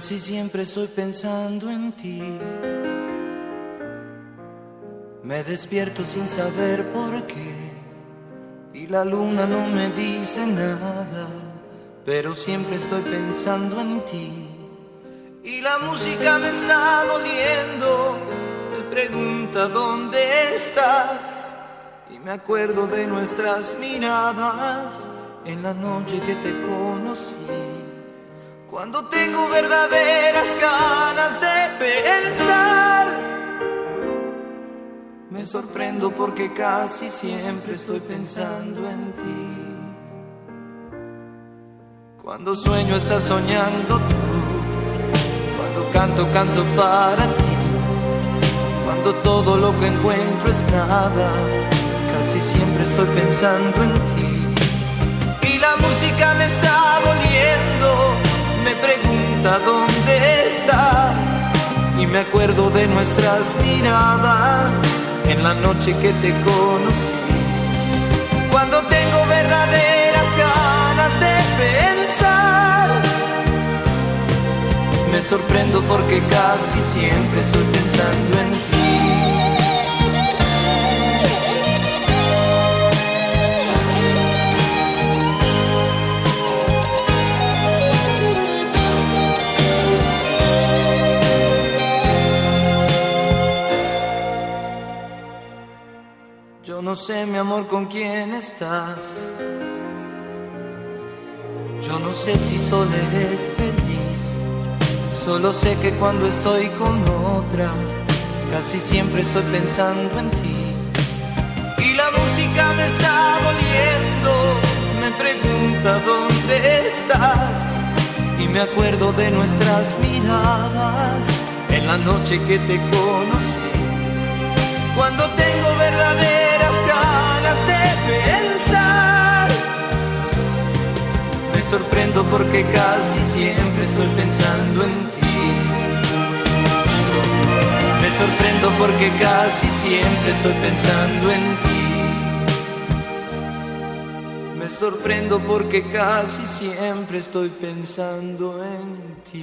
Casi siempre estoy pensando en ti. Me despierto sin saber por qué. Y la luna no me dice nada. Pero siempre estoy pensando en ti. Y la música me está doliendo. Me pregunta dónde estás. Y me acuerdo de nuestras miradas en la noche que te conocí. Cuando tengo verdaderas ganas de pensar, me sorprendo porque casi siempre estoy pensando en ti. Cuando sueño estás soñando tú, cuando canto canto para ti, cuando todo lo que encuentro es nada, casi siempre estoy pensando en ti pregunta dónde estás y me acuerdo de nuestras miradas en la noche que te conocí. Cuando tengo verdaderas ganas de pensar, me sorprendo porque casi siempre estoy pensando no sé, mi amor, con quién estás. Yo no sé si solo eres feliz. Solo sé que cuando estoy con otra, casi siempre estoy pensando en ti. Y la música me está doliendo, me pregunta dónde estás. Y me acuerdo de nuestras miradas en la noche que te conocí. Cuando tengo sorprendo porque casi siempre estoy pensando en ti. Me sorprendo porque casi siempre estoy pensando en ti. Me sorprendo porque casi siempre estoy pensando en ti.